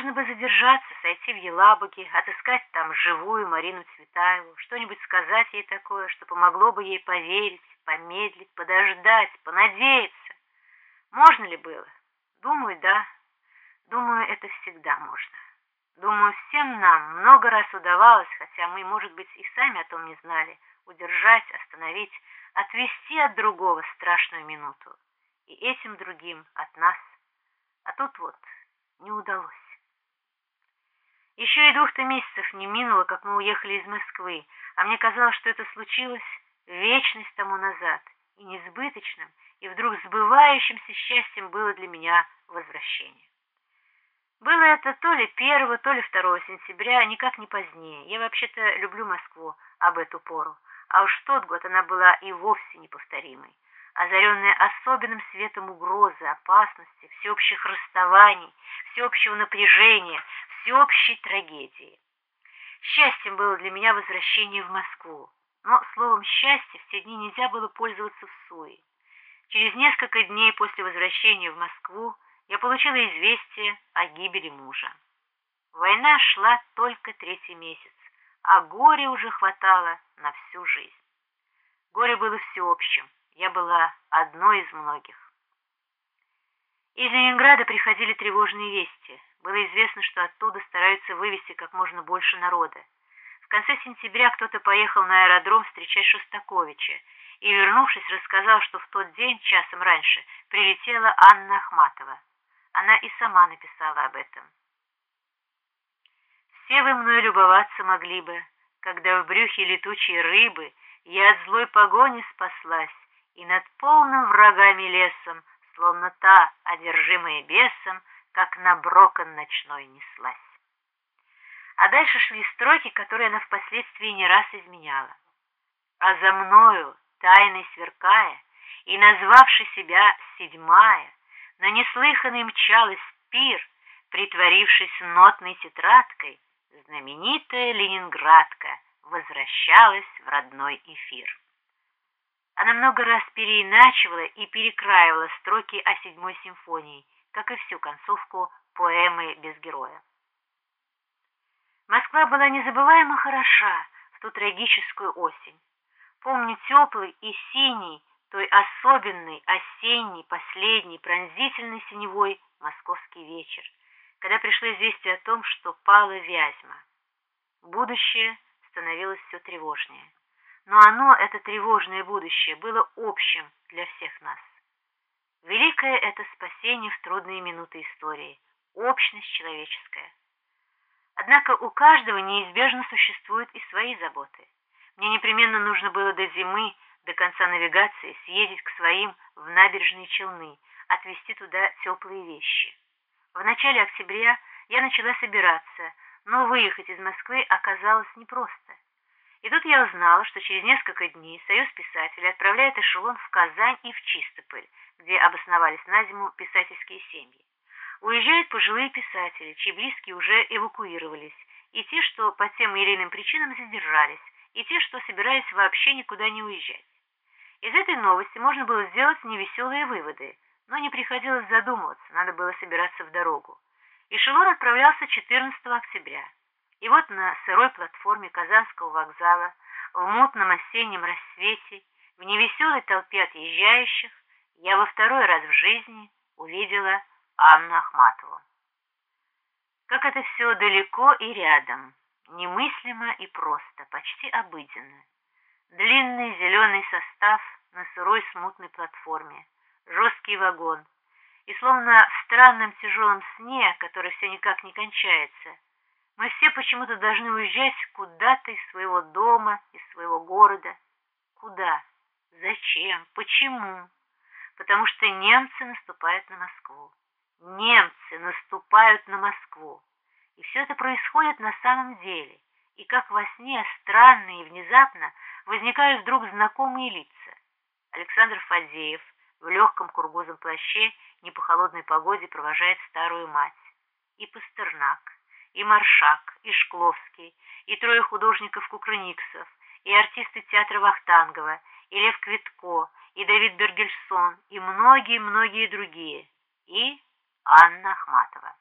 можно бы задержаться, сойти в Елабуге, отыскать там живую Марину Цветаеву, что-нибудь сказать ей такое, что помогло бы ей поверить, помедлить, подождать, понадеяться. Можно ли было? Думаю, да. Думаю, это всегда можно. Думаю, всем нам много раз удавалось, хотя мы, может быть, и сами о том не знали, удержать, остановить, отвести от другого страшную минуту. И этим другим от нас. А тут вот не удалось. Еще и двух-то месяцев не минуло, как мы уехали из Москвы, а мне казалось, что это случилось вечность тому назад, и несбыточным, и вдруг сбывающимся счастьем было для меня возвращение. Было это то ли 1, то ли 2 сентября, никак не позднее. Я вообще-то люблю Москву об эту пору, а уж тот год она была и вовсе неповторимой озаренная особенным светом угрозы, опасности, всеобщих расставаний, всеобщего напряжения, всеобщей трагедии. Счастьем было для меня возвращение в Москву, но словом «счастье» в те дни нельзя было пользоваться в суе. Через несколько дней после возвращения в Москву я получила известие о гибели мужа. Война шла только третий месяц, а горе уже хватало на всю жизнь. Горе было всеобщим, я была одной из многих. Из Ленинграда приходили тревожные вести. Было известно, что оттуда стараются вывести как можно больше народа. В конце сентября кто-то поехал на аэродром встречать Шостаковича и, вернувшись, рассказал, что в тот день, часом раньше, прилетела Анна Ахматова. Она и сама написала об этом. «Все вы мной любоваться могли бы, когда в брюхе летучей рыбы я от злой погони спаслась, и над полным врагами лесом, словно та, одержимая бесом, как на брокон ночной неслась. А дальше шли строки, которые она впоследствии не раз изменяла. А за мною, тайной сверкая, и назвавши себя седьмая, на неслыханный мчалась пир, притворившись нотной тетрадкой, знаменитая ленинградка возвращалась в родной эфир. Она много раз переиначивала и перекраивала строки о седьмой симфонии, как и всю концовку поэмы «Без героя». Москва была незабываемо хороша в ту трагическую осень. Помню теплый и синий, той особенный, осенний, последний, пронзительный синевой московский вечер, когда пришло известие о том, что пала Вязьма. Будущее становилось все тревожнее но оно, это тревожное будущее, было общим для всех нас. Великое это спасение в трудные минуты истории, общность человеческая. Однако у каждого неизбежно существуют и свои заботы. Мне непременно нужно было до зимы, до конца навигации, съездить к своим в набережные Челны, отвезти туда теплые вещи. В начале октября я начала собираться, но выехать из Москвы оказалось непросто. И тут я узнала, что через несколько дней Союз писателей отправляет эшелон в Казань и в Чистополь, где обосновались на зиму писательские семьи. Уезжают пожилые писатели, чьи близкие уже эвакуировались, и те, что по тем или иным причинам задержались, и те, что собирались вообще никуда не уезжать. Из этой новости можно было сделать невеселые выводы, но не приходилось задумываться, надо было собираться в дорогу. Эшелон отправлялся 14 октября. И вот на сырой платформе Казанского вокзала, в мутном осеннем рассвете, в невеселой толпе отъезжающих, я во второй раз в жизни увидела Анну Ахматову. Как это все далеко и рядом, немыслимо и просто, почти обыденно. Длинный зеленый состав на сырой смутной платформе, жесткий вагон, и словно в странном тяжелом сне, который все никак не кончается, мы все почему-то должны уезжать куда-то из своего дома, из своего города. Куда? Зачем? Почему? Потому что немцы наступают на Москву. Немцы наступают на Москву. И все это происходит на самом деле. И как во сне, странно и внезапно, возникают вдруг знакомые лица. Александр Фадеев в легком кургузом плаще не по холодной погоде провожает старую мать. И Пастернак и Маршак, и Шкловский, и трое художников-кукрыниксов, и артисты театра Вахтангова, и Лев Квитко, и Давид Бергельсон, и многие-многие другие, и Анна Ахматова.